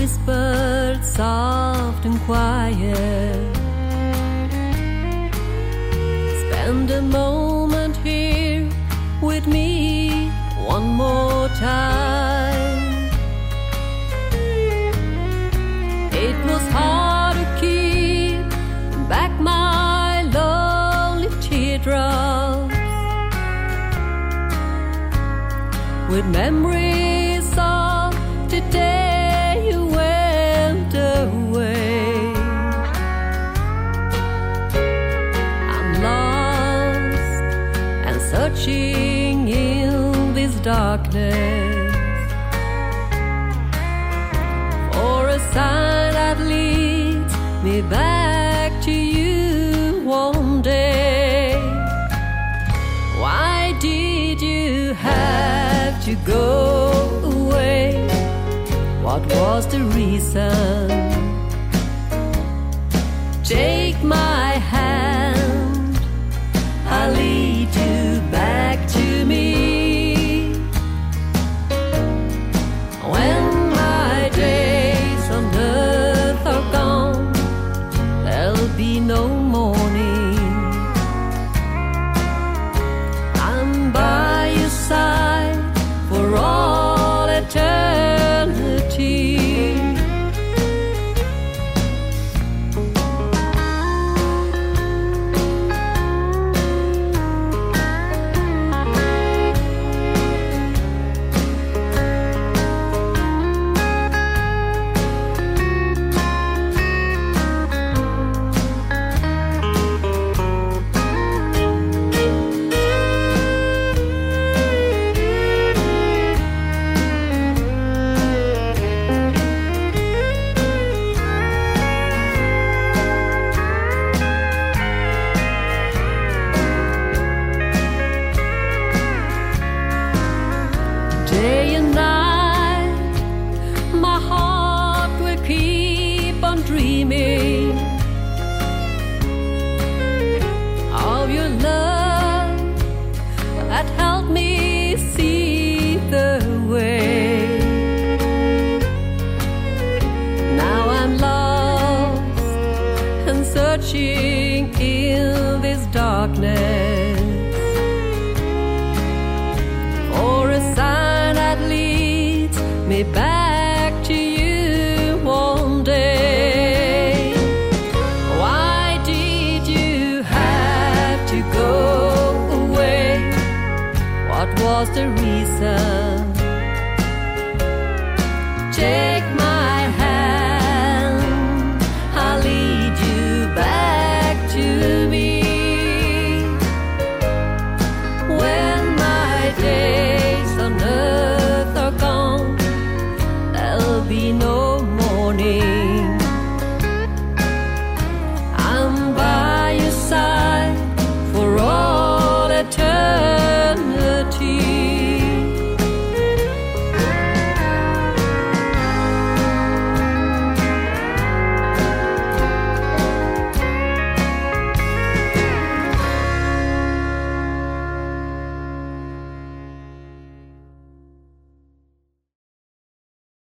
whispered soft and quiet. Spend a moment here with me one more time. It was hard to keep back my lonely teardrops with memories in this darkness for a sign that leads me back to you one day. Why did you have to go away? What was the reason? Take my amor. Searching in this darkness or a sign that leads me back to you one day. Why did you have to go away? What was the reason?